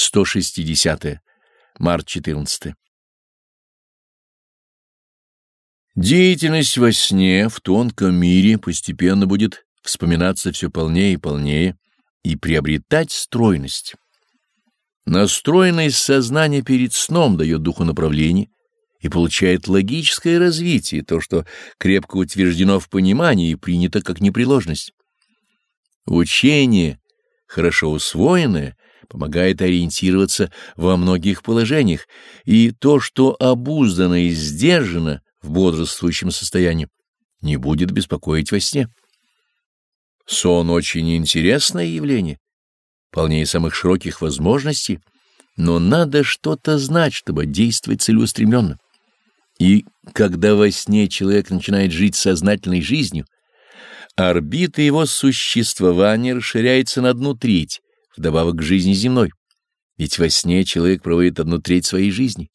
160. -е. Март 14. Деятельность во сне в тонком мире постепенно будет вспоминаться все полнее и полнее и приобретать стройность. Настроенность сознания перед сном дает духу направление и получает логическое развитие, то, что крепко утверждено в понимании и принято как непреложность. Учение, хорошо усвоенное, помогает ориентироваться во многих положениях, и то, что обуздано и сдержано в бодрствующем состоянии, не будет беспокоить во сне. Сон очень интересное явление, полнее самых широких возможностей, но надо что-то знать, чтобы действовать целеустремленно. И когда во сне человек начинает жить сознательной жизнью, орбита его существования расширяется на одну треть, вдобавок к жизни земной. Ведь во сне человек проводит одну треть своей жизни.